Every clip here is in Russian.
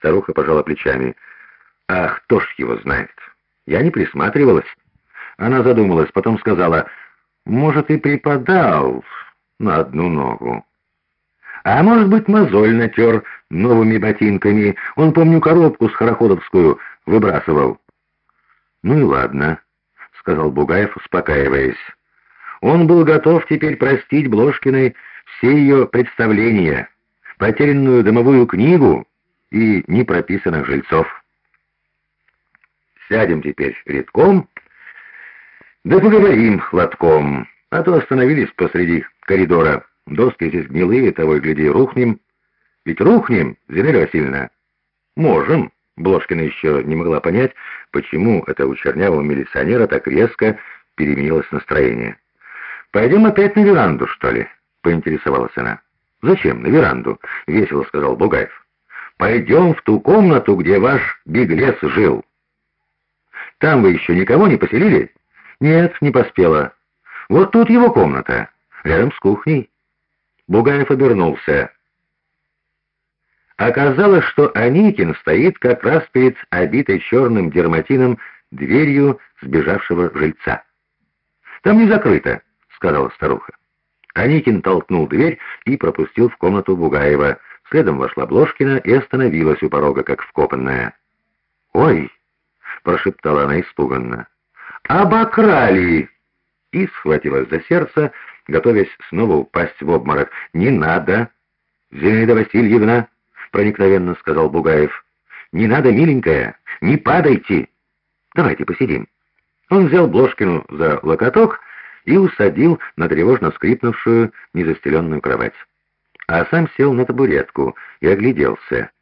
Старуха пожала плечами. «Ах, кто ж его знает? Я не присматривалась». Она задумалась, потом сказала, «Может, и преподал на одну ногу». А может быть, мозоль натер новыми ботинками. Он, помню, коробку с Хороходовскую выбрасывал. «Ну и ладно», — сказал Бугаев, успокаиваясь. Он был готов теперь простить Бложкиной все ее представления, потерянную домовую книгу и непрописанных жильцов. Сядем теперь редком, да поговорим лотком, а то остановились посреди коридора. Доски здесь гнилые, того и гляди, рухнем. Ведь рухнем, Зинаида Васильевна. Можем. Бложкина еще не могла понять, почему это у чернявого милиционера так резко переменилось настроение. «Пойдем опять на веранду, что ли?» — поинтересовалась она. «Зачем на веранду?» — весело сказал Бугаев. «Пойдем в ту комнату, где ваш беглец жил». «Там вы еще никого не поселили?» «Нет, не поспела. Вот тут его комната, рядом с кухней». Бугаев обернулся. Оказалось, что Аникин стоит как раз перед обитой черным дерматином дверью сбежавшего жильца. «Там не закрыто», — сказала старуха. Аникин толкнул дверь и пропустил в комнату Бугаева. Следом вошла Бложкина и остановилась у порога, как вкопанная. «Ой!» — прошептала она испуганно. «Обокрали!» И схватилась за сердце, готовясь снова упасть в обморок. «Не надо, Зинаида Васильевна!» — проникновенно сказал Бугаев. «Не надо, миленькая, не падайте! Давайте посидим». Он взял Бложкину за локоток и усадил на тревожно скрипнувшую незастеленную кровать. А сам сел на табуретку и огляделся.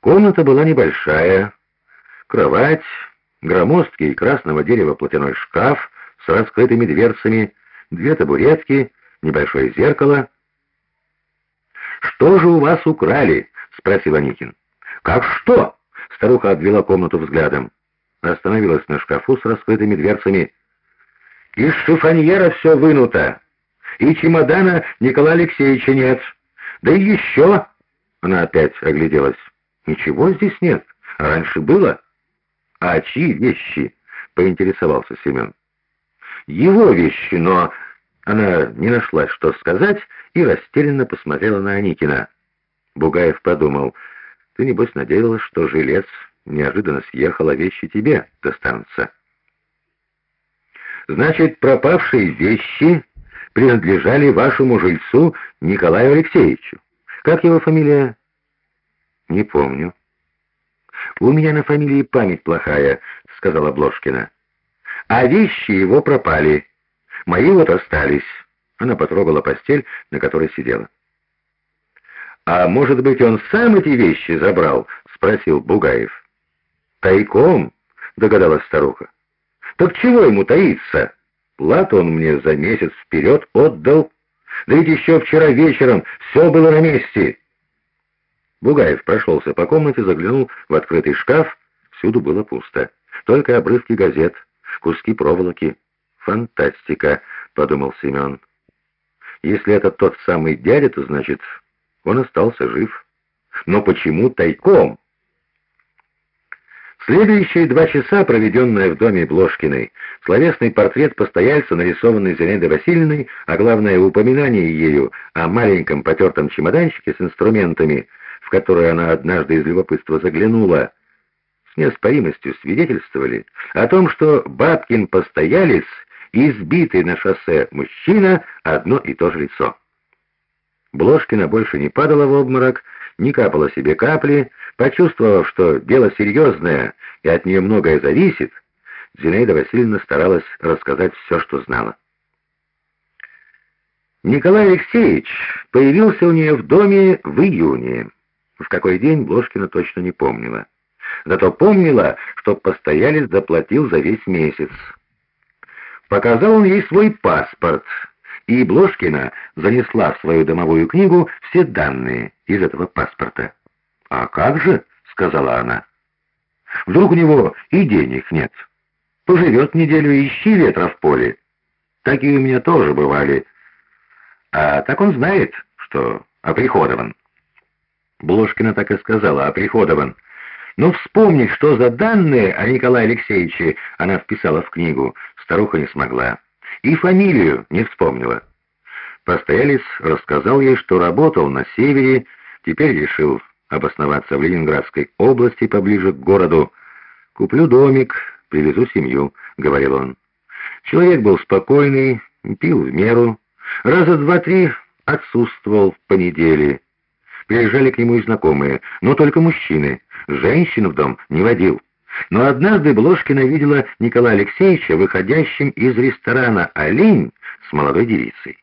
Комната была небольшая. Кровать, громоздкий красного дерева платяной шкаф с раскрытыми дверцами — две табуретки, небольшое зеркало. «Что же у вас украли?» — спросил Аникин. «Как что?» — старуха обвела комнату взглядом. Остановилась на шкафу с раскрытыми дверцами. «Из шифоньера все вынуто, и чемодана Николая Алексеевича нет. Да и еще...» Она опять огляделась. «Ничего здесь нет. Раньше было». «А чьи вещи?» — поинтересовался Семен. «Его вещи, но она не нашла, что сказать, и растерянно посмотрела на Аникина. Бугаев подумал, ты, небось, надеялась, что жилец неожиданно съехал, а вещи тебе достанутся. Значит, пропавшие вещи принадлежали вашему жильцу Николаю Алексеевичу. Как его фамилия? Не помню. У меня на фамилии память плохая, сказала Бложкина. А вещи его пропали. Мои вот остались. Она потрогала постель, на которой сидела. «А может быть, он сам эти вещи забрал?» — спросил Бугаев. «Тайком?» — догадалась старуха. «Так чего ему таиться? Плату он мне за месяц вперед отдал. Да ведь еще вчера вечером все было на месте». Бугаев прошелся по комнате, заглянул в открытый шкаф. Всюду было пусто. Только обрывки газет, куски проволоки. «Фантастика», — подумал Семен. «Если это тот самый дядя, то значит, он остался жив. Но почему тайком?» Следующие два часа, проведенные в доме Бложкиной, словесный портрет постояльца, нарисованный Зинаидой Васильевной, а главное упоминание ею о маленьком потертом чемоданчике с инструментами, в который она однажды из любопытства заглянула, с неоспоримостью свидетельствовали о том, что Бабкин постоялец — избитый на шоссе мужчина — одно и то же лицо. Бложкина больше не падала в обморок, не капала себе капли, почувствовав, что дело серьезное и от нее многое зависит, Зинаида Васильевна старалась рассказать все, что знала. Николай Алексеевич появился у нее в доме в июне. В какой день Бложкина точно не помнила. Зато помнила, что постоялец заплатил за весь месяц. Показал он ей свой паспорт, и Бложкина занесла в свою домовую книгу все данные из этого паспорта. «А как же?» — сказала она. «Вдруг у него и денег нет. Поживет неделю и ищи ветра в поле. Такие у меня тоже бывали. А так он знает, что оприходован». Блошкина так и сказала, а Приходован. Но вспомнить, что за данные о Николае Алексеевиче она вписала в книгу, старуха не смогла. И фамилию не вспомнила. Постоялец рассказал ей, что работал на севере, теперь решил обосноваться в Ленинградской области поближе к городу. «Куплю домик, привезу семью», — говорил он. Человек был спокойный, пил в меру. Раза два-три отсутствовал в понеделье. Приезжали к нему и знакомые, но только мужчины. Женщин в дом не водил. Но однажды Блошкина видела Николая Алексеевича выходящим из ресторана «Олень» с молодой девицей.